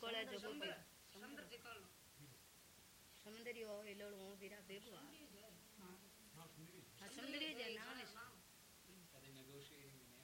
જેકોળ જોગો સમુદ્ર જેકોળ સમુદ્રીઓ એ લોડું હું બીરા ભેગું આ હા સુંદરી હા સમુદ્રી જે નામ નામ Are they negotiating the